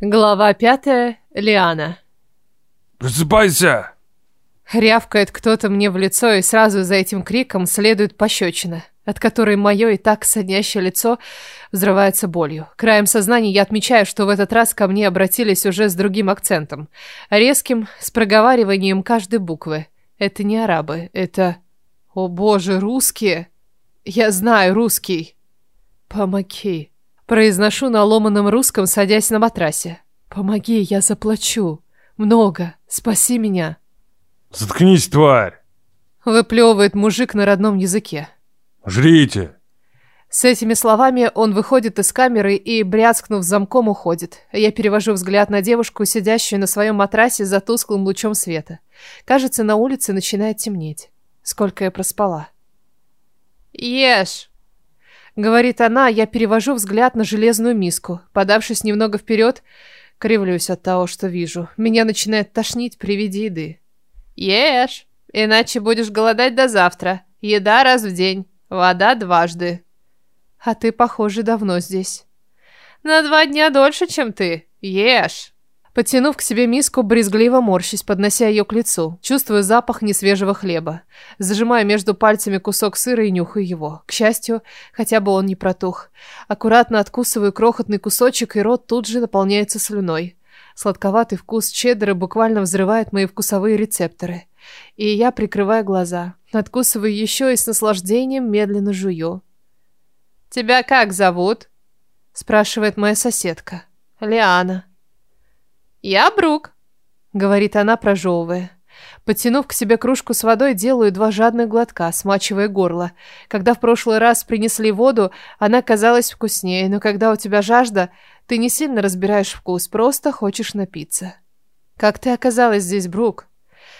Глава пятая. Лиана. «Просыпайся!» Рявкает кто-то мне в лицо, и сразу за этим криком следует пощечина, от которой мое и так соднящее лицо взрывается болью. Краем сознания я отмечаю, что в этот раз ко мне обратились уже с другим акцентом. Резким, с проговариванием каждой буквы. Это не арабы, это... О боже, русские! Я знаю русский. Помоги. Произношу на ломаном русском, садясь на матрасе. Помоги, я заплачу. Много. Спаси меня. «Заткнись, тварь! Выплевывает мужик на родном языке. Жрите!» С этими словами он выходит из камеры и, бряцкнув замком, уходит. Я перевожу взгляд на девушку, сидящую на своем матрасе за тусклым лучом света. Кажется, на улице начинает темнеть. Сколько я проспала. «Ешь!» Говорит она, я перевожу взгляд на железную миску. Подавшись немного вперед, кривлюсь от того, что вижу. Меня начинает тошнить при виде еды. Ешь, иначе будешь голодать до завтра. Еда раз в день, вода дважды. А ты, похоже, давно здесь. На два дня дольше, чем ты. Ешь. Подтянув к себе миску, брезгливо морщись, поднося ее к лицу. Чувствую запах несвежего хлеба. Зажимаю между пальцами кусок сыра и нюхаю его. К счастью, хотя бы он не протух. Аккуратно откусываю крохотный кусочек, и рот тут же наполняется слюной. Сладковатый вкус чеддера буквально взрывает мои вкусовые рецепторы. И я прикрываю глаза. Откусываю еще и с наслаждением медленно жую. «Тебя как зовут?» спрашивает моя соседка. «Лиана». «Я Брук», — говорит она, прожевывая. Подтянув к себе кружку с водой, делаю два жадных глотка, смачивая горло. Когда в прошлый раз принесли воду, она казалась вкуснее, но когда у тебя жажда, ты не сильно разбираешь вкус, просто хочешь напиться. «Как ты оказалась здесь, Брук?»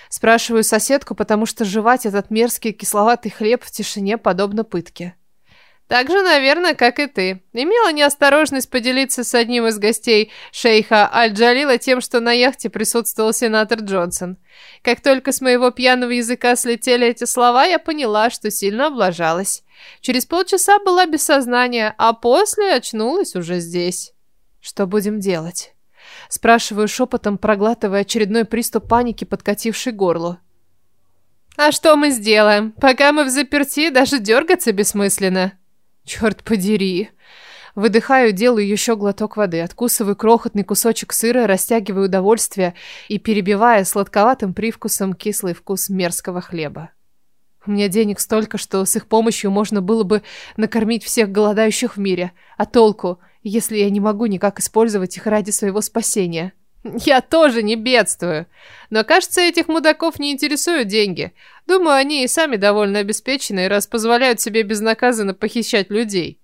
Спрашиваю соседку, потому что жевать этот мерзкий кисловатый хлеб в тишине подобно пытке. Так же, наверное, как и ты. Имела неосторожность поделиться с одним из гостей шейха Аль-Джалила тем, что на яхте присутствовал сенатор Джонсон. Как только с моего пьяного языка слетели эти слова, я поняла, что сильно облажалась. Через полчаса была без сознания, а после очнулась уже здесь. Что будем делать? Спрашиваю шепотом, проглатывая очередной приступ паники, подкативший горло. А что мы сделаем? Пока мы в заперти, даже дергаться бессмысленно. Черт подери. Выдыхаю, делаю еще глоток воды, откусываю крохотный кусочек сыра, растягиваю удовольствие и перебивая сладковатым привкусом кислый вкус мерзкого хлеба. У меня денег столько, что с их помощью можно было бы накормить всех голодающих в мире. А толку, если я не могу никак использовать их ради своего спасения? Я тоже не бедствую. Но, кажется, этих мудаков не интересуют деньги. Думаю, они и сами довольно обеспечены, раз позволяют себе безнаказанно похищать людей.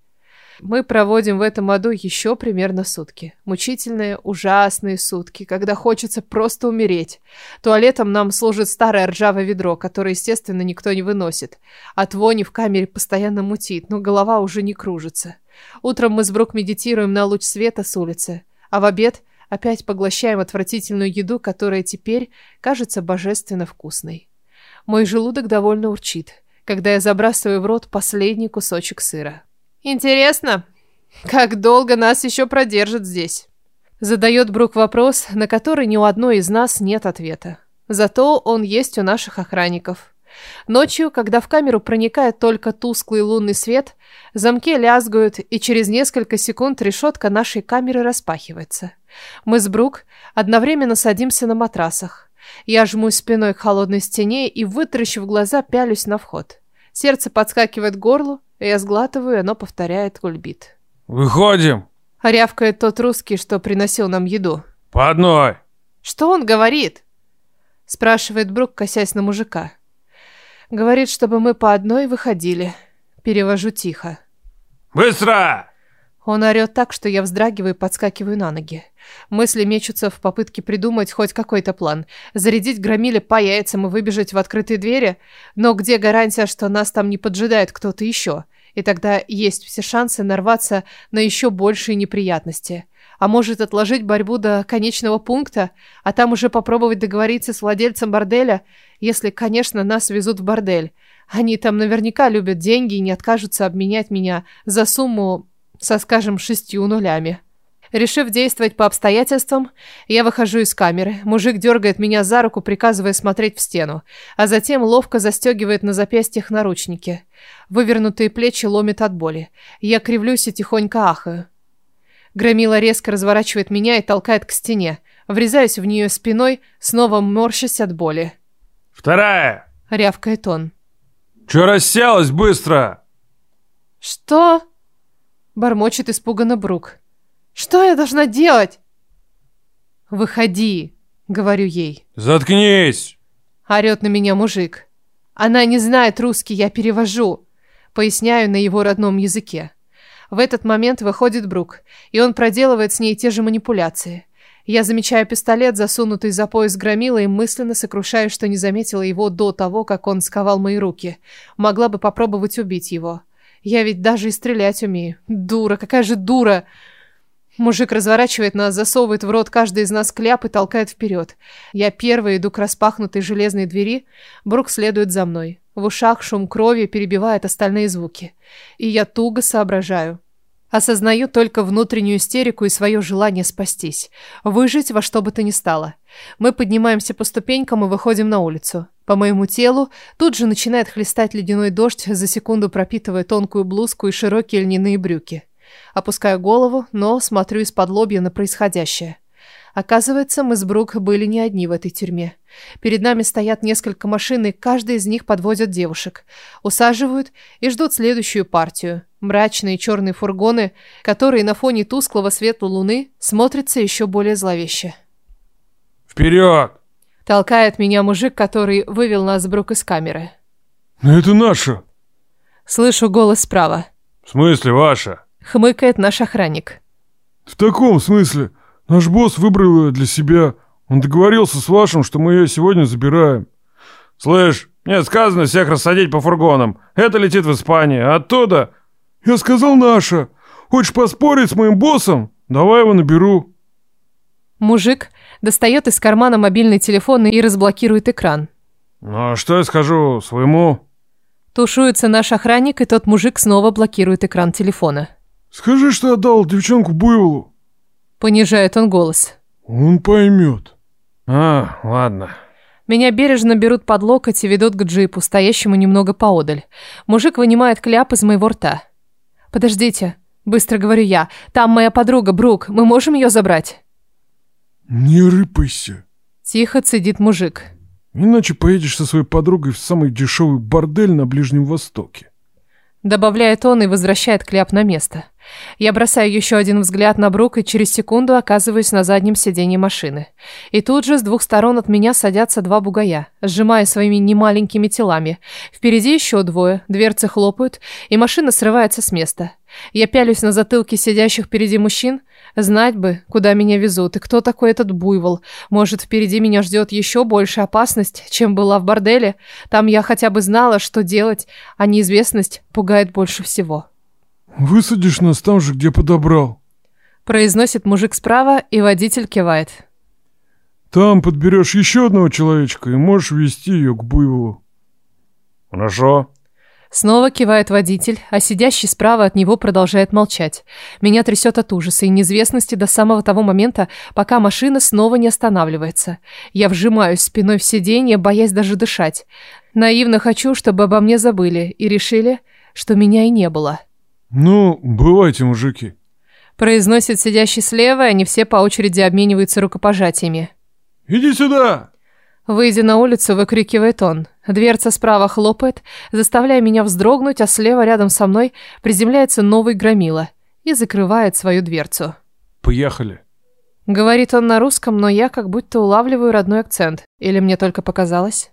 Мы проводим в этом аду еще примерно сутки. Мучительные, ужасные сутки, когда хочется просто умереть. Туалетом нам служит старое ржавое ведро, которое, естественно, никто не выносит. От вони в камере постоянно мутит, но голова уже не кружится. Утром мы с Брук медитируем на луч света с улицы, а в обед – Опять поглощаем отвратительную еду, которая теперь кажется божественно вкусной. Мой желудок довольно урчит, когда я забрасываю в рот последний кусочек сыра. «Интересно, как долго нас еще продержат здесь?» Задает Брук вопрос, на который ни у одной из нас нет ответа. Зато он есть у наших охранников. Ночью, когда в камеру проникает только тусклый лунный свет, замки лязгают, и через несколько секунд решетка нашей камеры распахивается. Мы с Брук одновременно садимся на матрасах. Я жмусь спиной к холодной стене и, вытаращив глаза, пялюсь на вход. Сердце подскакивает к горлу, и я сглатываю, и оно повторяет кульбит. «Выходим!» Рявкает тот русский, что приносил нам еду. «По одной!» «Что он говорит?» Спрашивает Брук, косясь на мужика. Говорит, чтобы мы по одной выходили. Перевожу тихо. «Быстро!» Он орет так, что я вздрагиваю и подскакиваю на ноги. Мысли мечутся в попытке придумать хоть какой-то план. Зарядить громиле по яйцам и выбежать в открытые двери. Но где гарантия, что нас там не поджидает кто-то еще? И тогда есть все шансы нарваться на еще большие неприятности. А может отложить борьбу до конечного пункта, а там уже попробовать договориться с владельцем борделя, если, конечно, нас везут в бордель. Они там наверняка любят деньги и не откажутся обменять меня за сумму со, скажем, шестью нулями. Решив действовать по обстоятельствам, я выхожу из камеры. Мужик дергает меня за руку, приказывая смотреть в стену, а затем ловко застегивает на запястьях наручники. Вывернутые плечи ломит от боли. Я кривлюсь и тихонько ахаю. Громила резко разворачивает меня и толкает к стене. Врезаюсь в нее спиной, снова морщась от боли. Вторая. Рявкает он. Че расселась быстро? Что? Бормочет испуганно Брук. Что я должна делать? Выходи, говорю ей. Заткнись. Орет на меня мужик. Она не знает русский, я перевожу. Поясняю на его родном языке. В этот момент выходит Брук, и он проделывает с ней те же манипуляции. Я замечаю пистолет, засунутый за пояс громила, и мысленно сокрушаю, что не заметила его до того, как он сковал мои руки. Могла бы попробовать убить его. Я ведь даже и стрелять умею. Дура, какая же дура! Мужик разворачивает нас, засовывает в рот каждый из нас кляп и толкает вперед. Я первая иду к распахнутой железной двери, Брук следует за мной. В ушах шум крови перебивает остальные звуки. И я туго соображаю. Осознаю только внутреннюю истерику и свое желание спастись. Выжить во что бы то ни стало. Мы поднимаемся по ступенькам и выходим на улицу. По моему телу тут же начинает хлестать ледяной дождь, за секунду пропитывая тонкую блузку и широкие льняные брюки. Опускаю голову, но смотрю из-под лобья на происходящее. Оказывается, мы с Брук были не одни в этой тюрьме. Перед нами стоят несколько машин, и каждый из них подвозят девушек. Усаживают и ждут следующую партию. Мрачные черные фургоны, которые на фоне тусклого светла луны смотрятся еще более зловеще. Вперед! Толкает меня мужик, который вывел нас с Брук из камеры. Но это наша. Слышу голос справа. В смысле ваша? Хмыкает наш охранник. В таком смысле. Наш босс выбрал ее для себя. Он договорился с вашим, что мы ее сегодня забираем. Слышь, мне сказано всех рассадить по фургонам. Это летит в Испанию. Оттуда... Я сказал наша. Хочешь поспорить с моим боссом? Давай его наберу. Мужик достает из кармана мобильный телефон и разблокирует экран. Ну, а что я скажу своему? Тушуется наш охранник, и тот мужик снова блокирует экран телефона. Скажи, что отдал девчонку Буйволу. Понижает он голос. Он поймет. А, ладно. Меня бережно берут под локоть и ведут к джипу, стоящему немного поодаль. Мужик вынимает кляп из моего рта. «Подождите», — быстро говорю я. «Там моя подруга, Брук. Мы можем ее забрать?» «Не рыпайся». Тихо цедит мужик. «Иначе поедешь со своей подругой в самый дешевый бордель на Ближнем Востоке». Добавляет он и возвращает кляп на место. Я бросаю еще один взгляд на Брук и через секунду оказываюсь на заднем сиденье машины. И тут же с двух сторон от меня садятся два бугая, сжимая своими немаленькими телами. Впереди еще двое, дверцы хлопают, и машина срывается с места. Я пялюсь на затылки сидящих впереди мужчин. Знать бы, куда меня везут, и кто такой этот буйвол. Может, впереди меня ждет еще больше опасность, чем была в борделе. Там я хотя бы знала, что делать, а неизвестность пугает больше всего. «Высадишь нас там же, где подобрал», — произносит мужик справа, и водитель кивает. «Там подберешь еще одного человечка и можешь вести ее к буйволу». «Хорошо», Снова кивает водитель, а сидящий справа от него продолжает молчать. Меня трясет от ужаса и неизвестности до самого того момента, пока машина снова не останавливается. Я вжимаюсь спиной в сиденье, боясь даже дышать. Наивно хочу, чтобы обо мне забыли и решили, что меня и не было. «Ну, бывайте, мужики», — произносит сидящий слева, и они все по очереди обмениваются рукопожатиями. «Иди сюда!» Выйдя на улицу, выкрикивает он. Дверца справа хлопает, заставляя меня вздрогнуть, а слева рядом со мной приземляется новый громила и закрывает свою дверцу. «Поехали!» Говорит он на русском, но я как будто улавливаю родной акцент. Или мне только показалось?